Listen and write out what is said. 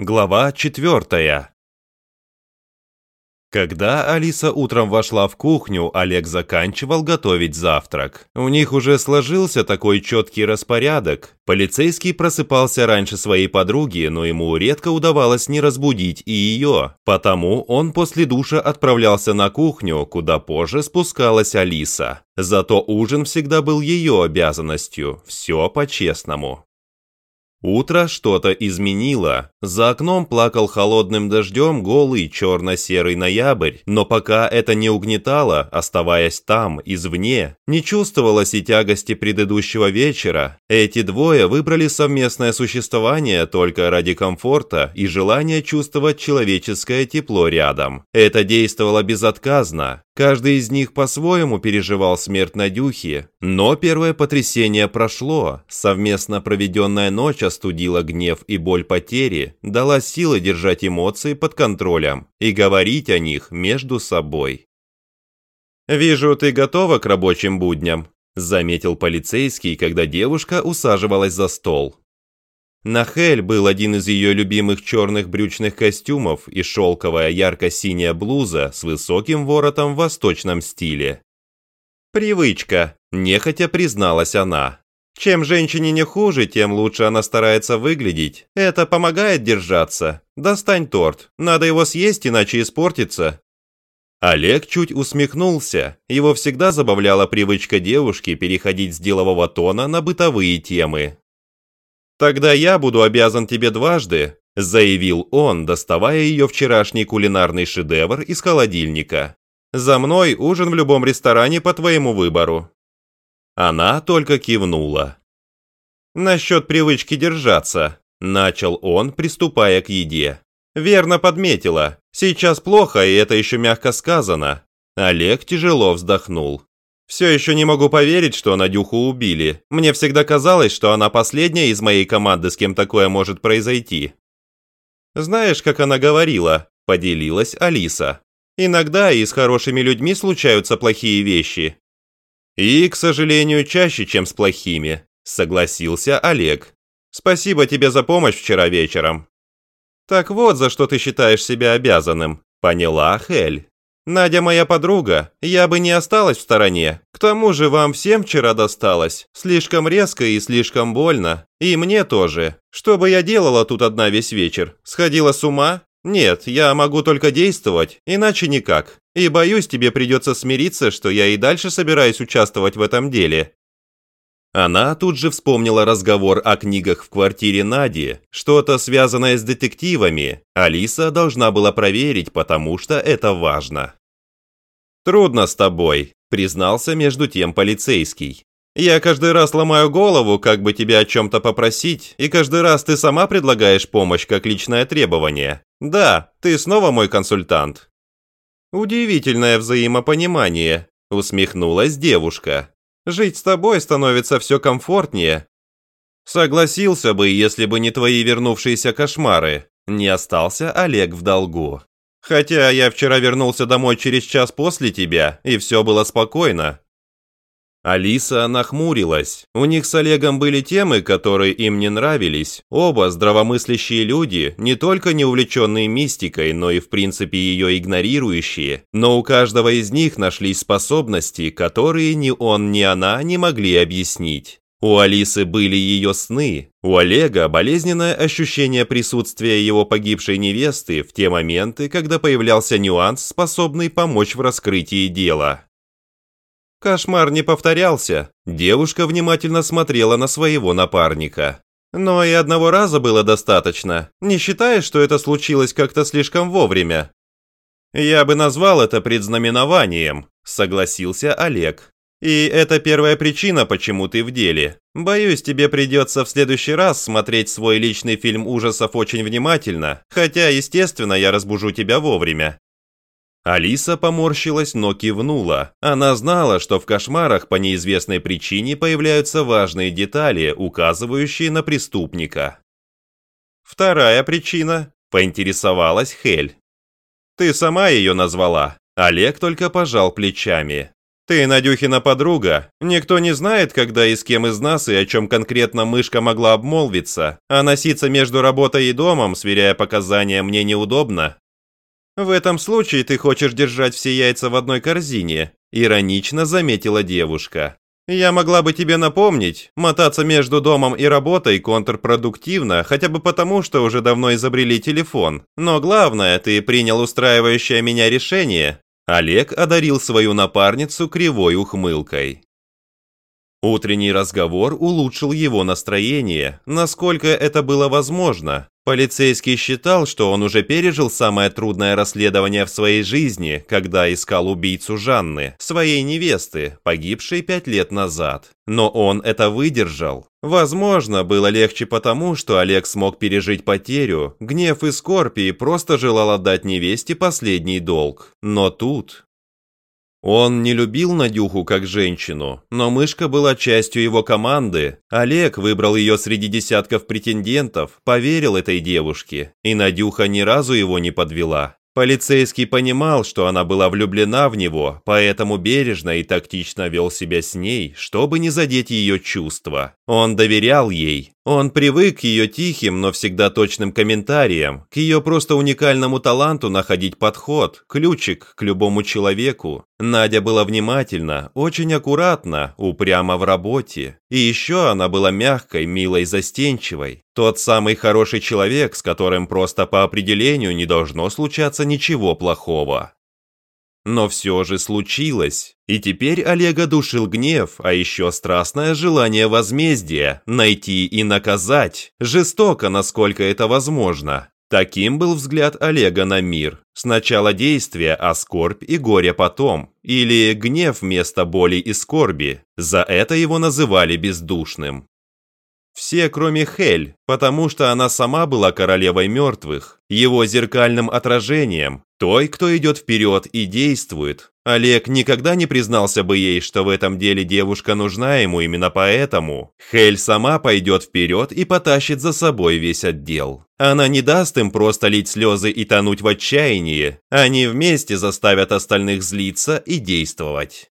Глава четвертая. Когда Алиса утром вошла в кухню, Олег заканчивал готовить завтрак. У них уже сложился такой четкий распорядок. Полицейский просыпался раньше своей подруги, но ему редко удавалось не разбудить и ее. Потому он после душа отправлялся на кухню, куда позже спускалась Алиса. Зато ужин всегда был ее обязанностью, все по-честному. Утро что-то изменило. За окном плакал холодным дождем голый черно-серый ноябрь, но пока это не угнетало, оставаясь там, извне, не чувствовалось и тягости предыдущего вечера. Эти двое выбрали совместное существование только ради комфорта и желания чувствовать человеческое тепло рядом. Это действовало безотказно. Каждый из них по-своему переживал смерть Надюхи, но первое потрясение прошло. Совместно проведенная ночь остудила гнев и боль потери, дала силы держать эмоции под контролем и говорить о них между собой. «Вижу, ты готова к рабочим будням», – заметил полицейский, когда девушка усаживалась за стол. На Хель был один из ее любимых черных брючных костюмов и шелковая ярко-синяя блуза с высоким воротом в восточном стиле. «Привычка», – нехотя призналась она. «Чем женщине не хуже, тем лучше она старается выглядеть. Это помогает держаться. Достань торт. Надо его съесть, иначе испортится». Олег чуть усмехнулся. Его всегда забавляла привычка девушки переходить с делового тона на бытовые темы. «Тогда я буду обязан тебе дважды», – заявил он, доставая ее вчерашний кулинарный шедевр из холодильника. «За мной ужин в любом ресторане по твоему выбору». Она только кивнула. «Насчет привычки держаться», – начал он, приступая к еде. «Верно подметила. Сейчас плохо, и это еще мягко сказано». Олег тяжело вздохнул. Все еще не могу поверить, что Надюху убили. Мне всегда казалось, что она последняя из моей команды, с кем такое может произойти. Знаешь, как она говорила, поделилась Алиса. Иногда и с хорошими людьми случаются плохие вещи. И, к сожалению, чаще, чем с плохими, согласился Олег. Спасибо тебе за помощь вчера вечером. Так вот, за что ты считаешь себя обязанным, поняла Хель. Надя моя подруга, я бы не осталась в стороне. К тому же вам всем вчера досталось. Слишком резко и слишком больно. И мне тоже. Что бы я делала тут одна весь вечер? Сходила с ума? Нет, я могу только действовать, иначе никак. И боюсь, тебе придется смириться, что я и дальше собираюсь участвовать в этом деле. Она тут же вспомнила разговор о книгах в квартире Нади, что-то связанное с детективами. Алиса должна была проверить, потому что это важно. «Трудно с тобой», – признался между тем полицейский. «Я каждый раз ломаю голову, как бы тебя о чем-то попросить, и каждый раз ты сама предлагаешь помощь как личное требование. Да, ты снова мой консультант». «Удивительное взаимопонимание», – усмехнулась девушка. «Жить с тобой становится все комфортнее». «Согласился бы, если бы не твои вернувшиеся кошмары», – не остался Олег в долгу. Хотя я вчера вернулся домой через час после тебя, и все было спокойно». Алиса нахмурилась. У них с Олегом были темы, которые им не нравились. Оба здравомыслящие люди, не только не увлеченные мистикой, но и в принципе ее игнорирующие. Но у каждого из них нашлись способности, которые ни он, ни она не могли объяснить. У Алисы были ее сны, у Олега болезненное ощущение присутствия его погибшей невесты в те моменты, когда появлялся нюанс, способный помочь в раскрытии дела. Кошмар не повторялся. Девушка внимательно смотрела на своего напарника. Но и одного раза было достаточно, не считая, что это случилось как-то слишком вовремя. «Я бы назвал это предзнаменованием», – согласился Олег. И это первая причина, почему ты в деле. Боюсь, тебе придется в следующий раз смотреть свой личный фильм ужасов очень внимательно, хотя, естественно, я разбужу тебя вовремя». Алиса поморщилась, но кивнула. Она знала, что в кошмарах по неизвестной причине появляются важные детали, указывающие на преступника. «Вторая причина», – поинтересовалась Хель. «Ты сама ее назвала». Олег только пожал плечами. Ты Надюхина подруга. Никто не знает, когда и с кем из нас и о чем конкретно мышка могла обмолвиться, а носиться между работой и домом, сверяя показания, мне неудобно. В этом случае ты хочешь держать все яйца в одной корзине, иронично заметила девушка. Я могла бы тебе напомнить, мотаться между домом и работой контрпродуктивно, хотя бы потому, что уже давно изобрели телефон. Но главное, ты принял устраивающее меня решение, Олег одарил свою напарницу кривой ухмылкой. Утренний разговор улучшил его настроение, насколько это было возможно. Полицейский считал, что он уже пережил самое трудное расследование в своей жизни, когда искал убийцу Жанны, своей невесты, погибшей пять лет назад. Но он это выдержал. Возможно, было легче потому, что Олег смог пережить потерю, гнев и скорбь и просто желал отдать невесте последний долг. Но тут он не любил Надюху как женщину, но мышка была частью его команды. Олег выбрал ее среди десятков претендентов, поверил этой девушке, и Надюха ни разу его не подвела. Полицейский понимал, что она была влюблена в него, поэтому бережно и тактично вел себя с ней, чтобы не задеть ее чувства. Он доверял ей, он привык к ее тихим, но всегда точным комментариям, к ее просто уникальному таланту находить подход, ключик к любому человеку. Надя была внимательна, очень аккуратна, упряма в работе. И еще она была мягкой, милой, застенчивой. Тот самый хороший человек, с которым просто по определению не должно случаться ничего плохого. Но все же случилось. И теперь Олега душил гнев, а еще страстное желание возмездия, найти и наказать, жестоко, насколько это возможно. Таким был взгляд Олега на мир. Сначала действие, а скорбь и горе потом. Или гнев вместо боли и скорби. За это его называли бездушным. Все, кроме Хель, потому что она сама была королевой мертвых, его зеркальным отражением, той, кто идет вперед и действует. Олег никогда не признался бы ей, что в этом деле девушка нужна ему именно поэтому. Хель сама пойдет вперед и потащит за собой весь отдел. Она не даст им просто лить слезы и тонуть в отчаянии. Они вместе заставят остальных злиться и действовать.